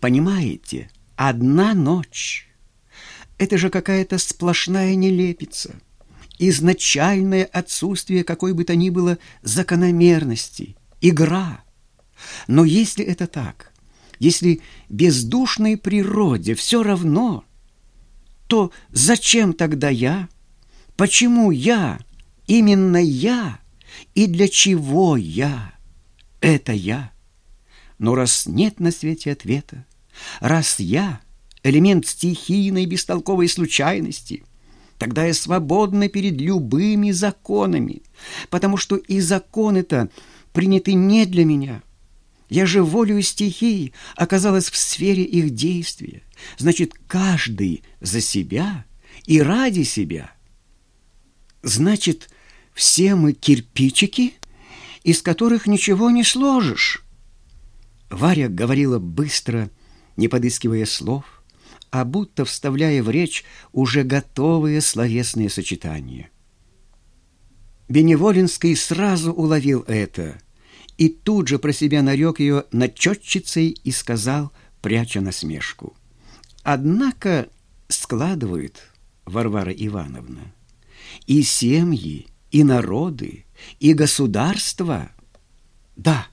Понимаете, одна ночь — это же какая-то сплошная нелепица, изначальное отсутствие какой бы то ни было закономерности, игра. Но если это так, если бездушной природе все равно, то зачем тогда я? Почему я? Именно я? И для чего я? Это я. Но раз нет на свете ответа, раз я — элемент стихийной бестолковой случайности, тогда я свободна перед любыми законами, потому что и законы-то приняты не для меня. Я же волею стихий оказалась в сфере их действия. Значит, каждый за себя и ради себя. Значит, все мы кирпичики, из которых ничего не сложишь. Варя говорила быстро, не подыскивая слов, а будто вставляя в речь уже готовые словесные сочетания. Беневолинский сразу уловил это и тут же про себя нарек ее начетчицей и сказал, пряча насмешку. «Однако складывают, Варвара Ивановна, и семьи, и народы, и государства. Да,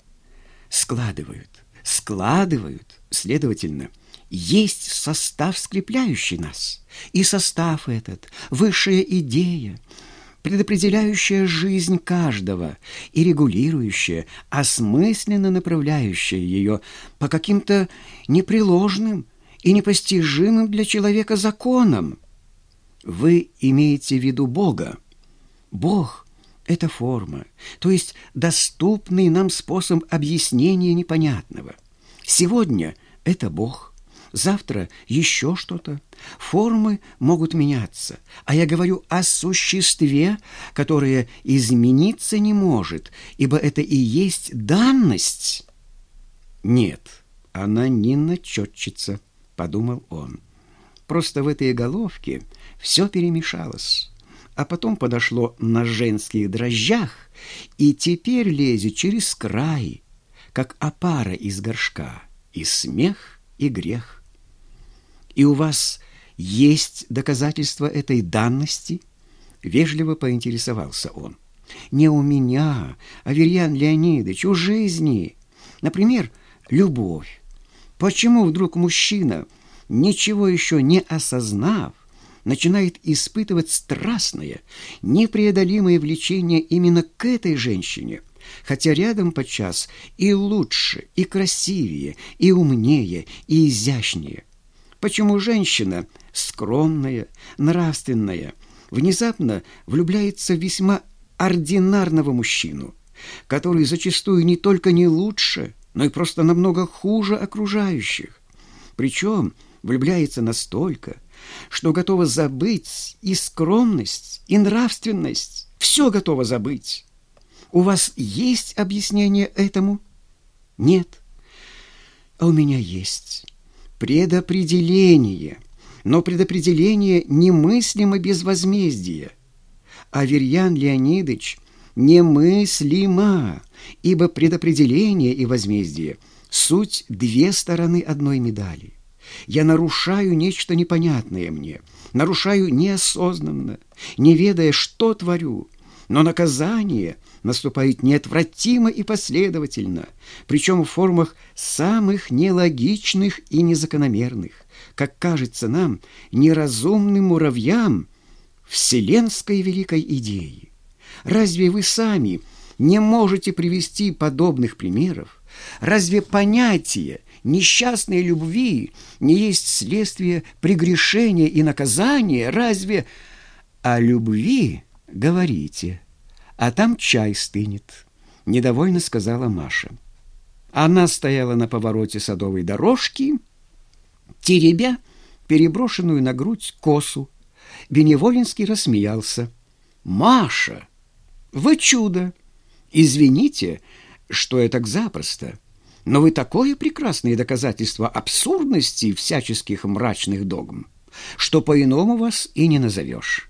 складывают, складывают, следовательно, есть состав, скрепляющий нас. И состав этот, высшая идея, предопределяющая жизнь каждого и регулирующая, осмысленно направляющая ее по каким-то непреложным и непостижимым для человека законам. Вы имеете в виду Бога. Бог — это форма, то есть доступный нам способ объяснения непонятного. Сегодня это Бог, завтра еще что-то. Формы могут меняться, а я говорю о существе, которое измениться не может, ибо это и есть данность. Нет, она не начетчица, подумал он. Просто в этой головке все перемешалось а потом подошло на женских дрожжах и теперь лезет через край, как опара из горшка, и смех, и грех. И у вас есть доказательства этой данности? Вежливо поинтересовался он. Не у меня, а Верьян Леонидович, у жизни. Например, любовь. Почему вдруг мужчина, ничего еще не осознав, начинает испытывать страстное, непреодолимое влечение именно к этой женщине, хотя рядом подчас и лучше, и красивее, и умнее, и изящнее. Почему женщина, скромная, нравственная, внезапно влюбляется в весьма ординарного мужчину, который зачастую не только не лучше, но и просто намного хуже окружающих. Причем влюбляется настолько, что готова забыть и скромность, и нравственность. Все готова забыть. У вас есть объяснение этому? Нет. А у меня есть. Предопределение. Но предопределение немыслимо без возмездия. А Верьян Леонидович немыслимо, ибо предопределение и возмездие — суть две стороны одной медали. Я нарушаю нечто непонятное мне, нарушаю неосознанно, не ведая, что творю. Но наказание наступает неотвратимо и последовательно, причем в формах самых нелогичных и незакономерных, как кажется нам, неразумным муравьям вселенской великой идеи. Разве вы сами не можете привести подобных примеров? Разве понятие несчастной любви не есть следствие прегрешения и наказания? Разве о любви говорите, а там чай стынет? Недовольно сказала Маша. Она стояла на повороте садовой дорожки, теребя переброшенную на грудь косу. Беневолинский рассмеялся. «Маша, вы чудо! Извините, что я так запросто». Но вы такое прекрасное доказательство абсурдности всяческих мрачных догм, что по-иному вас и не назовешь.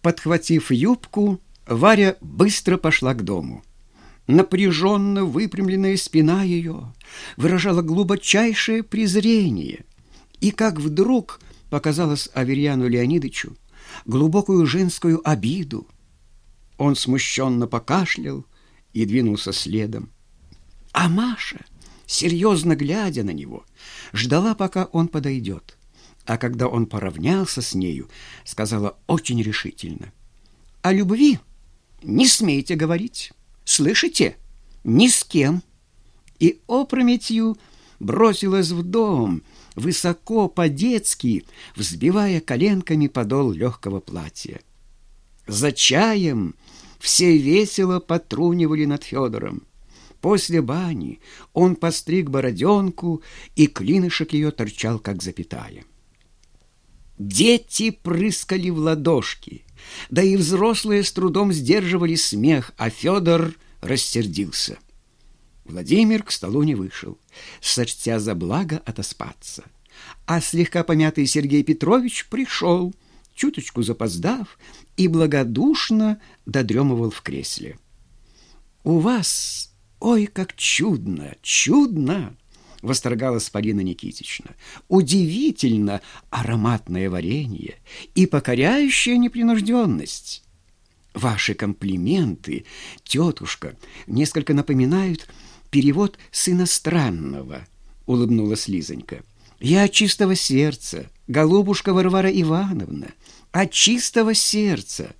Подхватив юбку, Варя быстро пошла к дому. Напряженно выпрямленная спина ее выражала глубочайшее презрение. И как вдруг показалось Аверьяну Леонидовичу глубокую женскую обиду. Он смущенно покашлял и двинулся следом. А Маша, серьезно глядя на него, ждала, пока он подойдет. А когда он поравнялся с нею, сказала очень решительно. «О любви не смейте говорить, слышите? Ни с кем!» И опрометью бросилась в дом, высоко по-детски, взбивая коленками подол легкого платья. За чаем все весело потрунивали над Федором. После бани он постриг бороденку, и клинышек ее торчал, как запятая. Дети прыскали в ладошки, да и взрослые с трудом сдерживали смех, а Федор рассердился. Владимир к столу не вышел, сочтя за благо отоспаться. А слегка помятый Сергей Петрович пришел, чуточку запоздав, и благодушно додремывал в кресле. «У вас, ой, как чудно, чудно!» — восторгалась Полина Никитична. «Удивительно ароматное варенье и покоряющая непринужденность. Ваши комплименты, тетушка, несколько напоминают перевод с иностранного», — улыбнулась Лизонька. «Я от чистого сердца, голубушка Варвара Ивановна, от чистого сердца».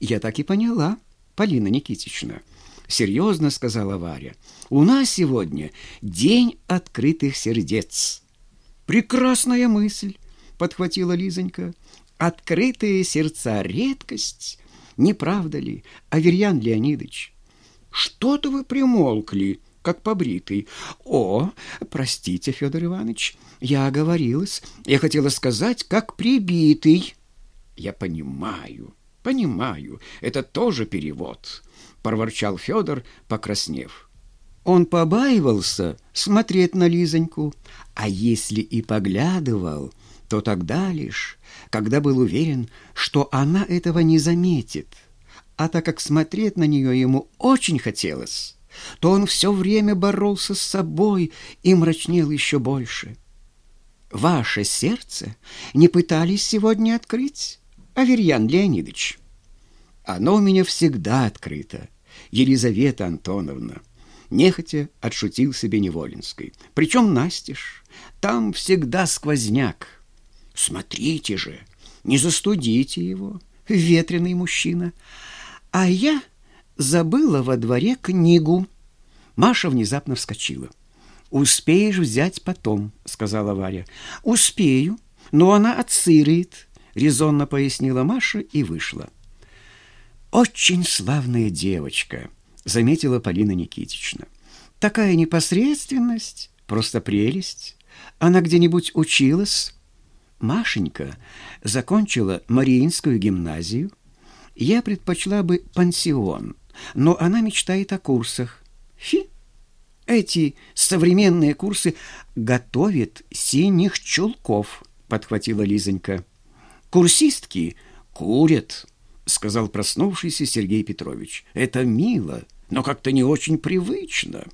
«Я так и поняла, Полина Никитична», — серьезно сказала Варя. У нас сегодня день открытых сердец. Прекрасная мысль, подхватила Лизонька. Открытые сердца — редкость. Не правда ли, Аверьян Леонидович? Что-то вы примолкли, как побритый. О, простите, Федор Иванович, я оговорилась. Я хотела сказать, как прибитый. Я понимаю, понимаю, это тоже перевод, проворчал Федор, покраснев. Он побаивался смотреть на Лизоньку, а если и поглядывал, то тогда лишь, когда был уверен, что она этого не заметит. А так как смотреть на нее ему очень хотелось, то он все время боролся с собой и мрачнел еще больше. «Ваше сердце не пытались сегодня открыть, Аверьян Леонидович?» «Оно у меня всегда открыто, Елизавета Антоновна» нехотя отшутил себе Неволинской. Причем настежь, там всегда сквозняк. Смотрите же, не застудите его, ветреный мужчина. А я забыла во дворе книгу. Маша внезапно вскочила. «Успеешь взять потом», — сказала Варя. «Успею, но она отсырит», — резонно пояснила Маша и вышла. «Очень славная девочка», заметила Полина Никитична. Такая непосредственность, просто прелесть. Она где-нибудь училась? Машенька закончила Мариинскую гимназию. Я предпочла бы пансион, но она мечтает о курсах. Фи! Эти современные курсы готовят синих чулков, подхватила Лизонька. Курсистки курят, сказал проснувшийся Сергей Петрович. Это мило но как-то не очень привычно.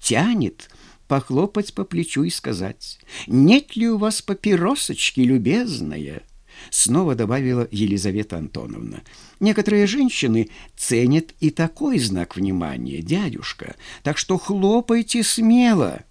Тянет похлопать по плечу и сказать, «Нет ли у вас папиросочки, любезная?» Снова добавила Елизавета Антоновна. «Некоторые женщины ценят и такой знак внимания, дядюшка, так что хлопайте смело».